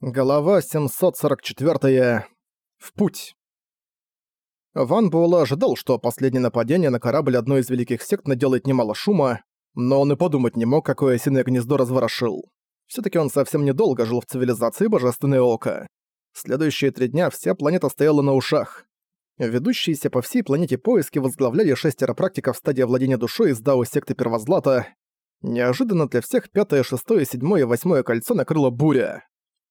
Голова 744. В путь. Ван Буэлэ ожидал, что последнее нападение на корабль одной из великих сект наделает немало шума, но он и подумать не мог, какое осиное гнездо разворошил. все таки он совсем недолго жил в цивилизации Божественное Око. Следующие три дня вся планета стояла на ушах. Ведущиеся по всей планете поиски возглавляли шестеро практиков стадии владения душой из Дао секты Первозлата. Неожиданно для всех пятое, шестое, седьмое и восьмое кольцо накрыло буря.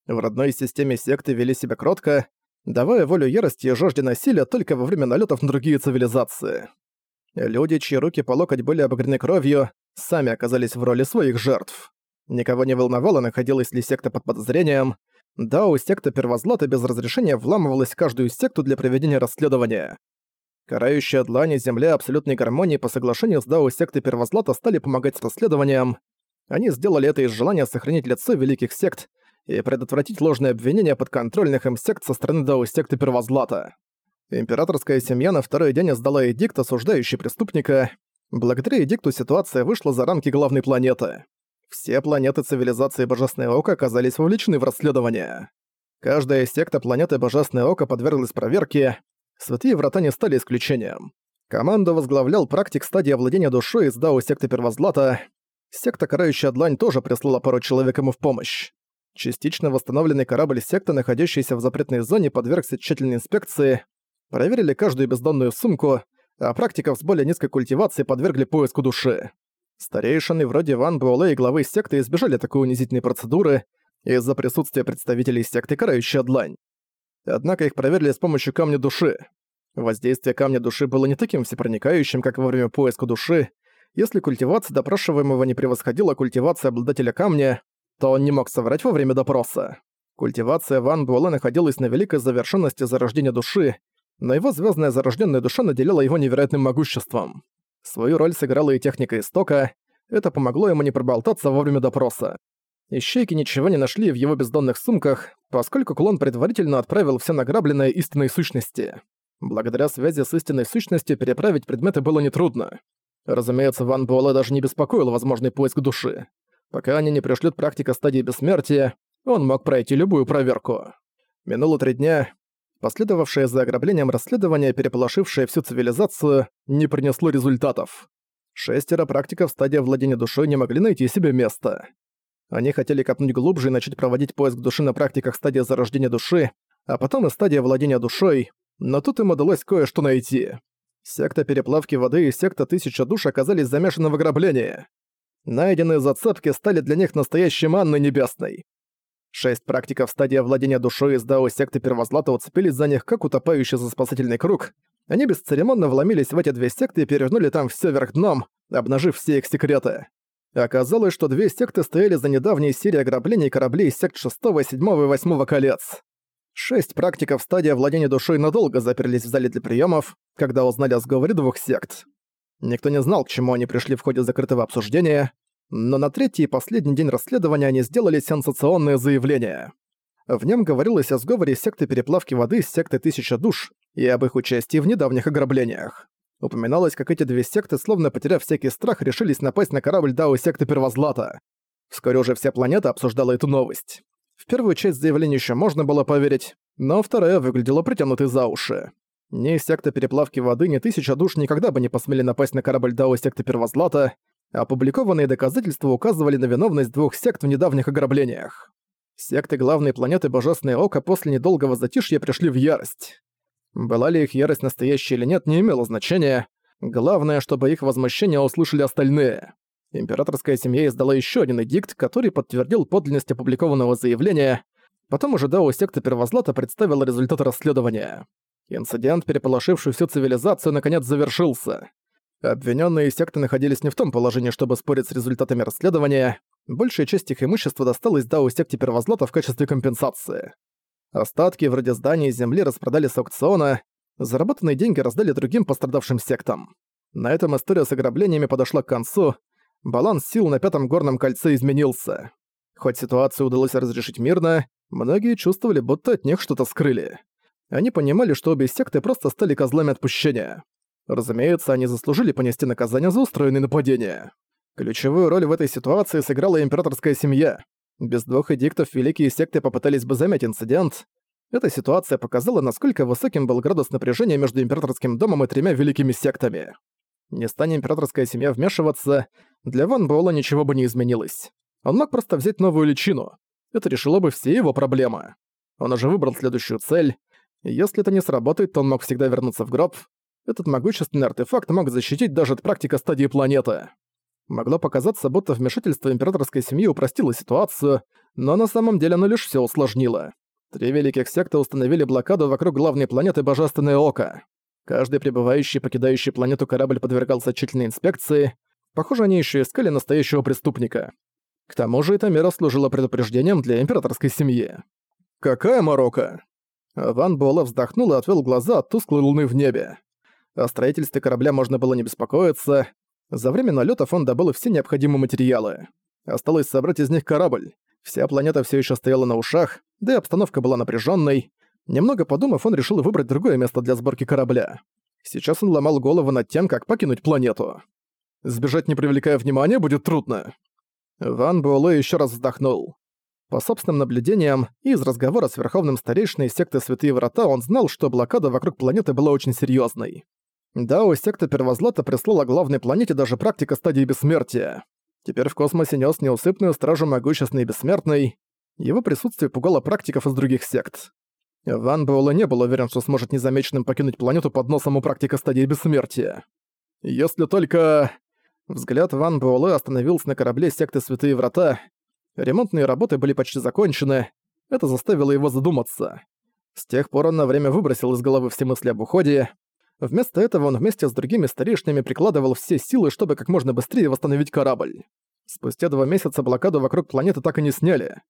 В родной системе секты вели себя кротко, давая волю ярости и жажде насилия только во время налетов на другие цивилизации. Люди, чьи руки по локоть были обогрены кровью, сами оказались в роли своих жертв. Никого не волновало, находилась ли секта под подозрением. Да, у секта Первозлата без разрешения вламывалась в каждую секту для проведения расследования. Карающая длани Земля абсолютной гармонии по соглашению с Дао секты Первозлата стали помогать с расследованием. Они сделали это из желания сохранить лицо великих сект и предотвратить ложные обвинения подконтрольных им сект со стороны Дао-секты Первозлата. Императорская семья на второй день издала эдикт, осуждающий преступника. Благодаря эдикту ситуация вышла за рамки главной планеты. Все планеты цивилизации Божественное Око оказались вовлечены в расследование. Каждая секта планеты Божественное Око подверглась проверке. Святые Врата не стали исключением. Команду возглавлял практик стадии овладения душой из Дао секты Первозлата. Секта Карающая Длань тоже прислала пару человек ему в помощь. Частично восстановленный корабль секты, находящийся в запретной зоне, подвергся тщательной инспекции. Проверили каждую бездонную сумку, а практиков с более низкой культивацией подвергли поиску души. Старейшины вроде Ван Буэлэ и главы секты избежали такой унизительной процедуры из-за присутствия представителей секты Карающая Длань. Однако их проверили с помощью камня души. Воздействие камня души было не таким всепроникающим, как во время поиска души. Если культивация допрашиваемого не превосходила культивация обладателя камня, то он не мог соврать во время допроса. Культивация Ван Буэлэ находилась на великой завершенности зарождения души, но его звездная зарожденная душа наделила его невероятным могуществом. Свою роль сыграла и техника истока, это помогло ему не проболтаться во время допроса. Ищейки ничего не нашли в его бездонных сумках, поскольку клон предварительно отправил все награбленное истинной сущности. Благодаря связи с истинной сущностью переправить предметы было нетрудно. Разумеется, Ван Буэлэ даже не беспокоил возможный поиск души. Пока они не пришлют практика стадии бессмертия, он мог пройти любую проверку. Минуло три дня. Последовавшее за ограблением расследование, переполошившее всю цивилизацию, не принесло результатов. Шестеро практиков стадии владения душой не могли найти себе места. Они хотели копнуть глубже и начать проводить поиск души на практиках стадии зарождения души, а потом и стадия владения душой, но тут им удалось кое-что найти. Секта переплавки воды и секта Тысяча Душ оказались замешаны в ограблении. Найденные зацепки стали для них настоящей манной небесной. Шесть практиков стадии владения душой из Дао секты Первозлата уцепились за них, как утопающий за спасательный круг. Они бесцеремонно вломились в эти две секты и перевернули там все вверх дном, обнажив все их секреты. Оказалось, что две секты стояли за недавней серией ограблений кораблей сект 6, 7 и 8 колец. Шесть практиков стадии владения душой надолго заперлись в зале для приемов, когда узнали о сговоре двух сект. Никто не знал, к чему они пришли в ходе закрытого обсуждения, но на третий и последний день расследования они сделали сенсационное заявление. В нем говорилось о сговоре секты переплавки воды с сектой Тысяча Душ и об их участии в недавних ограблениях. Упоминалось, как эти две секты, словно потеряв всякий страх, решились напасть на корабль Дао секты Первозлата. Вскоре уже вся планета обсуждала эту новость. В первую часть заявления еще можно было поверить, но вторая выглядела притянутой за уши. Ни секта переплавки воды, ни тысяча душ никогда бы не посмели напасть на корабль Дао секты Первозлата, опубликованные доказательства указывали на виновность двух сект в недавних ограблениях. Секты главной планеты Божественное Око после недолгого затишья пришли в ярость. Была ли их ярость настоящей или нет, не имело значения. Главное, чтобы их возмущение услышали остальные. Императорская семья издала еще один эдикт, который подтвердил подлинность опубликованного заявления. Потом уже Дао секта Первозлата представила результаты расследования. Инцидент, переполошивший всю цивилизацию, наконец завершился. Обвиненные секты находились не в том положении, чтобы спорить с результатами расследования. Большая часть их имущества досталась Дау секте Первозлата в качестве компенсации. Остатки, вроде зданий и земли, распродали с аукциона, заработанные деньги раздали другим пострадавшим сектам. На этом история с ограблениями подошла к концу, баланс сил на Пятом Горном Кольце изменился. Хоть ситуацию удалось разрешить мирно, многие чувствовали, будто от них что-то скрыли. Они понимали, что обе секты просто стали козлами отпущения. Разумеется, они заслужили понести наказание за устроенные нападения. Ключевую роль в этой ситуации сыграла императорская семья. Без двух эдиктов великие секты попытались бы замять инцидент. Эта ситуация показала, насколько высоким был градус напряжения между императорским домом и тремя великими сектами. Не станет императорская семья вмешиваться, для Ван Буэлла ничего бы не изменилось. Он мог просто взять новую личину. Это решило бы все его проблемы. Он уже выбрал следующую цель. Если это не сработает, то он мог всегда вернуться в гроб. Этот могущественный артефакт мог защитить даже от практика стадии планеты. Могло показаться, будто вмешательство императорской семьи упростило ситуацию, но на самом деле оно лишь все усложнило. Три великих секты установили блокаду вокруг главной планеты Божественное Око. Каждый прибывающий и покидающий планету корабль подвергался тщательной инспекции. Похоже, они еще искали настоящего преступника. К тому же эта мера служила предупреждением для императорской семьи. «Какая Марокко?» Ван Буэлэ вздохнул и отвел глаза от тусклой луны в небе. О строительстве корабля можно было не беспокоиться. За время налетов он добыл все необходимые материалы. Осталось собрать из них корабль. Вся планета все еще стояла на ушах, да и обстановка была напряженной. Немного подумав, он решил выбрать другое место для сборки корабля. Сейчас он ломал голову над тем, как покинуть планету. Сбежать, не привлекая внимания, будет трудно. Ван Буэлэ еще раз вздохнул. По собственным наблюдениям и из разговора с верховным старейшиной секты Святые Врата он знал, что блокада вокруг планеты была очень серьезной. Да, у секты Первозлата прислала главной планете даже практика стадии бессмертия. Теперь в космосе нес неусыпную стражу могущественный и бессмертный. Его присутствие пугало практиков из других сект. Ван Буэлэ не был уверен, что сможет незамеченным покинуть планету под носом у практика стадии бессмертия. Если только... Взгляд Ван Буэлэ остановился на корабле секты Святые Врата. Ремонтные работы были почти закончены. Это заставило его задуматься. С тех пор он на время выбросил из головы все мысли об уходе. Вместо этого он вместе с другими старейшинами прикладывал все силы, чтобы как можно быстрее восстановить корабль. Спустя два месяца блокаду вокруг планеты так и не сняли.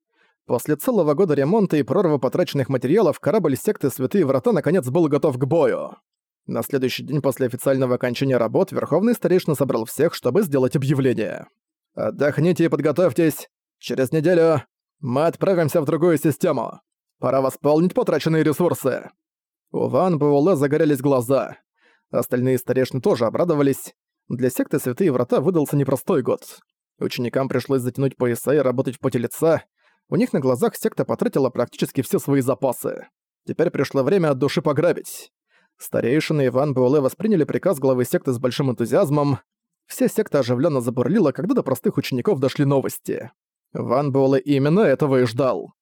После целого года ремонта и прорыва потраченных материалов корабль секты Святые Врата наконец был готов к бою. На следующий день после официального окончания работ Верховный Старейшина собрал всех, чтобы сделать объявление. «Отдохните и подготовьтесь. Через неделю мы отправимся в другую систему. Пора восполнить потраченные ресурсы». У Ван Буэлэ загорелись глаза. Остальные старейшины тоже обрадовались. Для секты Святые Врата выдался непростой год. Ученикам пришлось затянуть пояса и работать в поте лица. У них на глазах секта потратила практически все свои запасы. Теперь пришло время от души пограбить. Старейшины и Ван Буэлэ восприняли приказ главы секты с большим энтузиазмом. Вся секта оживленно забурлила, когда до простых учеников дошли новости. Ван Буэлэ именно этого и ждал.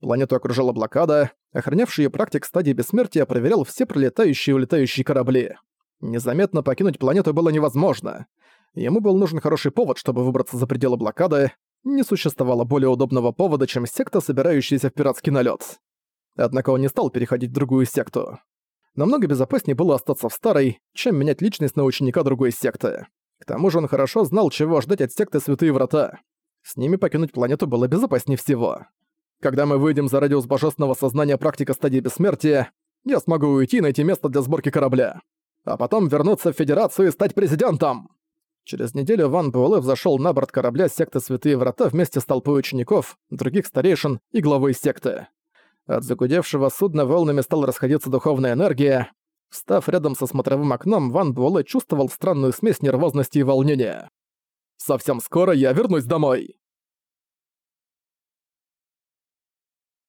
Планету окружала блокада, охранявший её практик стадии бессмертия проверял все пролетающие и улетающие корабли. Незаметно покинуть планету было невозможно. Ему был нужен хороший повод, чтобы выбраться за пределы блокады. Не существовало более удобного повода, чем секта, собирающаяся в пиратский налет. Однако он не стал переходить в другую секту. Намного безопаснее было остаться в старой, чем менять личность на ученика другой секты. К тому же он хорошо знал, чего ждать от секты Святые Врата. С ними покинуть планету было безопаснее всего. Когда мы выйдем за радиус божественного сознания практика стадии бессмертия, я смогу уйти и найти место для сборки корабля. А потом вернуться в Федерацию и стать президентом!» Через неделю Ван Буэлэ взошёл на борт корабля секты Святые Врата вместе с толпой учеников, других старейшин и главой секты. От загудевшего судна волнами стала расходиться духовная энергия. Встав рядом со смотровым окном, Ван Буэлэ чувствовал странную смесь нервозности и волнения. «Совсем скоро я вернусь домой!»